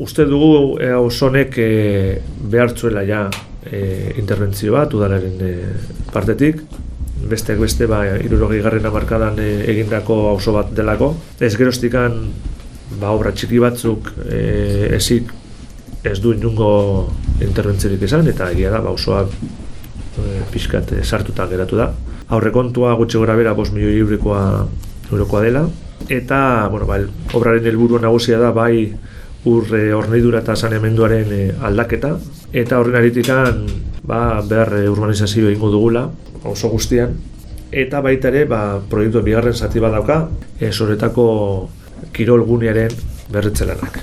uste dugu e, osonek e, behartzuela ja e, interbentzio bat udalaren e, partetik, besteak beste ba, irurogei garren amarkadan e, egindako auzo bat delako. Ez geroztikan ba, obra txiki batzuk e, ezik ez du inungo interbentziorik izan, eta egia da, ba, osoa e, pixkat e, sartuta geratu da. Aurrekontua gutxi gora bera 5 milioi eurikoa eurokoa dela, eta bueno, ba, obraren helburu nagusia da bai urre hornidura eta saneamenduaren e, aldaketa, eta horren aritikan ba, behar e, urbanizazio egingo dugula, oso guztian, eta baita ere ba, proiektu bigarren zati bat dauka, e, soretako kirol gunearen berritzelanak.